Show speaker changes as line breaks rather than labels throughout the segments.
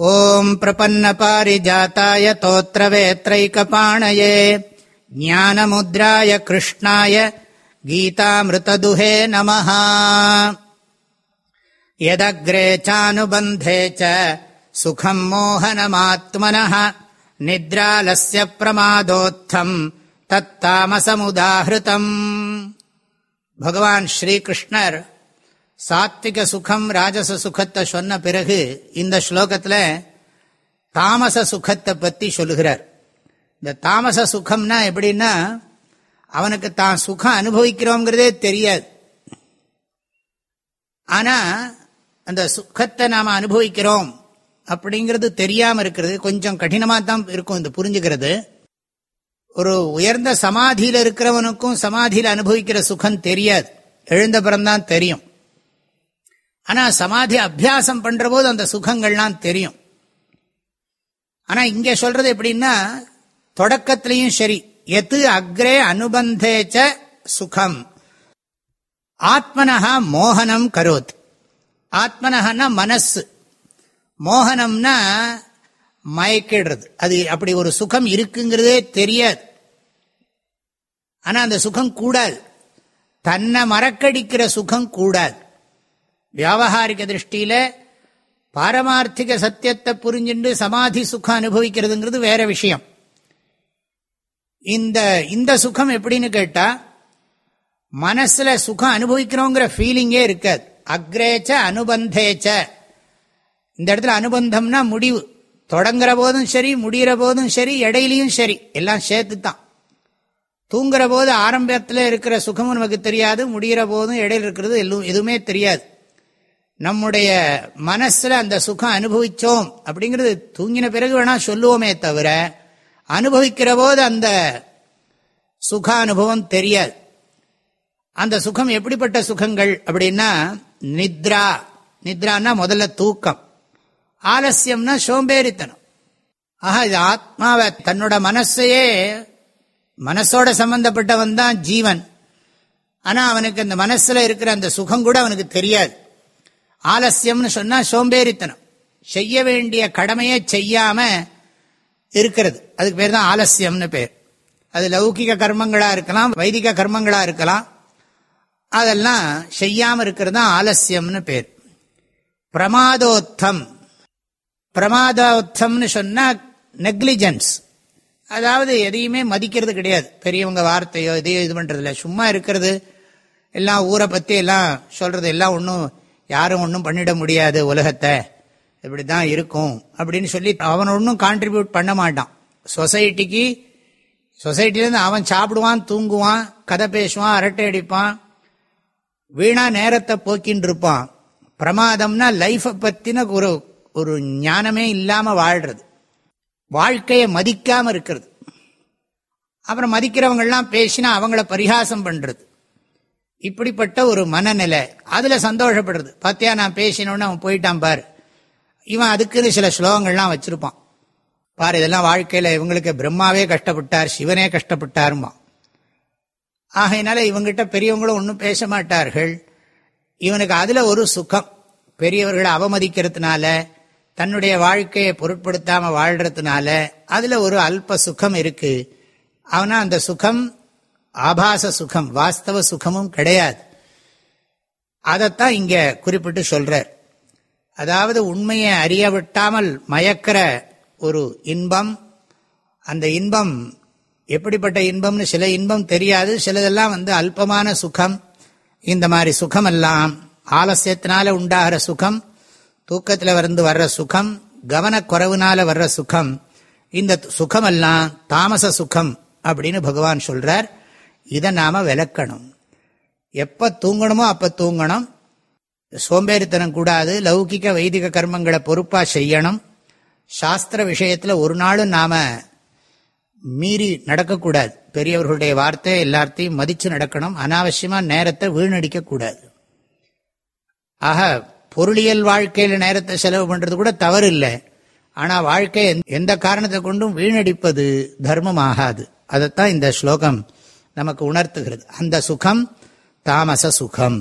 ॐ प्रपन्नपारिजाताय तोत्रवेत्रैकपाणये ज्ञानमुद्राय कृष्णाय गीतामृतदुहे नमः। यदग्रे चानुबन्धे च सुखम् मोहनमात्मनः निद्रालस्य प्रमादोत्थम् तत्तामसमुदाहृतम्। भगवान् श्रीकृष्णर् சாத்விக சுகம் ராஜச சுகத்தை சொன்ன பிறகு இந்த ஸ்லோகத்தில் தாமச சுகத்தை பற்றி சொல்லுகிறார். இந்த தாமச சுகம்னா எப்படின்னா அவனுக்கு தான் சுகம் அனுபவிக்கிறோங்கிறதே தெரியாது. ஆனால் அந்த சுகத்தை நாம் அனுபவிக்கிறோம் அப்படிங்கிறது தெரியாமல் இருக்கிறது. கொஞ்சம் கடினமாக தான் இருக்கும் இந்த புரிஞ்சுக்கிறது. ஒரு உயர்ந்த சமாதியில் இருக்கிறவனுக்கும் சமாதியில் அனுபவிக்கிற சுகம் தெரியாது. எழுந்த பிறந்தான் தெரியும். ஆனால் சமாதி அபியாசம் பண்ணுற போது அந்த சுகங்கள்லாம் தெரியும். ஆனால் இங்கே சொல்றது எப்படின்னா தொடக்கத்திலையும் சரி எது அக்ரே அனுபந்தேச்ச சுகம். ஆத்மனஹா மோகனம் கரோத். ஆத்மனஹன்னா மனசு. மோகனம்னா மயக்கிடுறது. அது அப்படி ஒரு சுகம் இருக்குங்கிறதே தெரியாது. ஆனால் அந்த சுகம் கூடாது. தன்னை மறக்கடிக்கிற சுகம் கூடாது. வியாபகாரிக திருஷ்டியில பாரமார்த்திக சத்தியத்தை புரிஞ்சுண்டு சமாதி சுகம் அனுபவிக்கிறதுங்கிறது வேற விஷயம். இந்த இந்த சுகம் எப்படின்னு கேட்டா மனசுல சுகம் அனுபவிக்கிறோங்கிற ஃபீலிங்கே இருக்காது. அக்ரேச்ச அனுபந்தேச்ச. இந்த இடத்துல அனுபந்தம்னா முடிவு. தொடங்குற போதும் சரி முடிகிற போதும் சரி இடையிலையும் சரி எல்லாம் சேர்த்து தான் தூங்குற போது ஆரம்பத்தில் இருக்கிற சுகமும் நமக்கு தெரியாது முடிகிற போதும் இடையில் இருக்கிறது எதுவுமே தெரியாது. நம்முடைய மனசில் அந்த சுகம் அனுபவித்தோம் அப்படிங்கிறது தூங்கின பிறகு வேணால் சொல்லுவோமே தவிர அனுபவிக்கிற போது அந்த சுக அனுபவம் தெரியாது. அந்த சுகம் எப்படிப்பட்ட சுகங்கள் அப்படின்னா நித்ரா. நித்ரான்னா முதல்ல தூக்கம். ஆலசியம்னா சோம்பேறித்தனம். ஆஹா இது ஆத்மாவை தன்னோட மனசையே மனசோட சம்பந்தப்பட்டவன் தான் ஜீவன். ஆனால் அவனுக்கு அந்த மனசில் இருக்கிற அந்த சுகம் கூட அவனுக்கு தெரியாது. ஆலசியம்னு சொன்னா சோம்பேறித்தனம். செய்ய வேண்டிய கடமையை செய்யாம இருக்கிறது. அதுக்கு பேர் தான் ஆலசியம்னு பேர். அது லௌகிக கர்மங்களா இருக்கலாம் வைதிக கர்மங்களா இருக்கலாம். அதெல்லாம் செய்யாம இருக்கிறது தான் ஆலசியம்னு பேர். பிரமாதோத்தம். பிரமாதோத்தம்னு சொன்னா நெக்லிஜென்ஸ். அதாவது எதையுமே மதிக்கிறது கிடையாது. பெரியவங்க வார்த்தையோ எதையோ இது பண்றதில்ல. சும்மா இருக்கிறது. எல்லாம் ஊரை பத்தி எல்லாம் சொல்றது எல்லாம் ஒன்றும் யாரும் ஒன்றும் பண்ணிட முடியாது உலகத்தை. இப்படி தான் இருக்கும். அப்படின்னு சொல்லி அவன் ஒன்றும் கான்ட்ரிபியூட் பண்ண மாட்டான். சொசைட்டிக்கு சொசைட்டிலேருந்து அவன் சாப்பிடுவான் தூங்குவான் கதை பேசுவான் அரட்டை அடிப்பான் வீணா நேரத்தை போக்கின்னு இருப்பான். பிரமாதம்னா லைஃப்பை பற்றின ஒரு ஒரு ஞானமே இல்லாமல் வாழ்கிறது வாழ்க்கையை மதிக்காமல் இருக்கிறது. அப்புறம் மதிக்கிறவங்கள்லாம் பேசினா அவங்கள பரிகாசம் பண்ணுறது இப்படிப்பட்ட ஒரு மனநிலை. அதுல சந்தோஷப்படுறது. பாத்தியா நான் பேசினோன்னு அவன் போயிட்டான் பாரு. இவன் அதுக்குன்னு சில ஸ்லோகங்கள்லாம் வச்சிருப்பான். பாரு இதெல்லாம் வாழ்க்கையில இவங்களுக்கு பிரம்மாவே கஷ்டப்பட்டார் சிவனே கஷ்டப்பட்டாருமா ஆகையினால இவங்கிட்ட பெரியவங்களும் ஒன்றும் பேச மாட்டார்கள். இவனுக்கு அதுல ஒரு சுகம். பெரியவர்களை அவமதிக்கிறதுனால தன்னுடைய வாழ்க்கையை பொருட்படுத்தாம வாழ்றதுனால அதுல ஒரு அல்ப சுகம் இருக்கு. அவனா அந்த சுகம் ஆபாச சுகம் வாஸ்தவ சுகமும் கிடையாது. அதைத்தான் இங்க குறிப்பிட்டு சொல்றார். அதாவது உண்மையை அறிய விட்டாமல் மயக்கிற ஒரு இன்பம் அந்த இன்பம் எப்படிப்பட்ட இன்பம்னு சில இன்பம் தெரியாது சிலதெல்லாம் வந்து அல்பமான சுகம் இந்த மாதிரி சுகமெல்லாம் ஆலசியத்தினால உண்டாகிற சுகம் தூக்கத்தில் வந்து வர்ற சுகம் கவனக்குறவுனால வர்ற சுகம் இந்த சுகமெல்லாம் தாமச சுகம் அப்படின்னு பகவான் சொல்றார். இதை நாம் விளக்கணும். எப்போ தூங்கணுமோ அப்போ தூங்கணும். சோம்பேறித்தனம் கூடாது லௌகிக வைதிக கர்மங்களை பொறுப்பாக செய்யணும். சாஸ்திர விஷயத்தில் ஒரு நாளும் நாம் மீறி நடக்கக்கூடாது. பெரியவர்களுடைய வார்த்தை எல்லாத்தையும் மதித்து நடக்கணும். அனாவசியமாக நேரத்தை வீணடிக்கக்கூடாது. ஆக பொருளியல் வாழ்க்கையில் நேரத்தை செலவு பண்ணுறது கூட தவறு இல்லை ஆனால் வாழ்க்கை எந்த காரணத்தை கொண்டும் வீணடிப்பது தர்மம் ஆகாது அதைத்தான் இந்த ஸ்லோகம் நமக்கு உணர்த்துகிறது. அந்த சுகம் தாமச சுகம்.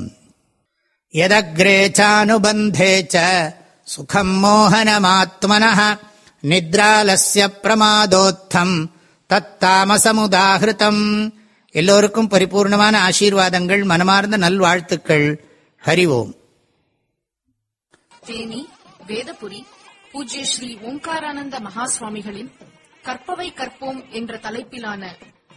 எதக்ரேச்சானுபந்தே சுகம் மோகனமாத்மன நித்ராலஸ்ய பிரமாதோத்தம் தத்தாமசமுதாகிருதம் எல்லோருக்கும் பரிபூர்ணமான ஆசீர்வாதங்கள் மனமார்ந்த நல்வாழ்த்துக்கள். ஹரி ஓம்
தேனி வேதபுரி பூஜ்ய ஸ்ரீ ஓம்காரானந்த மகா சுவாமிகளின் கற்பவை கற்போம் என்ற தலைப்பிலான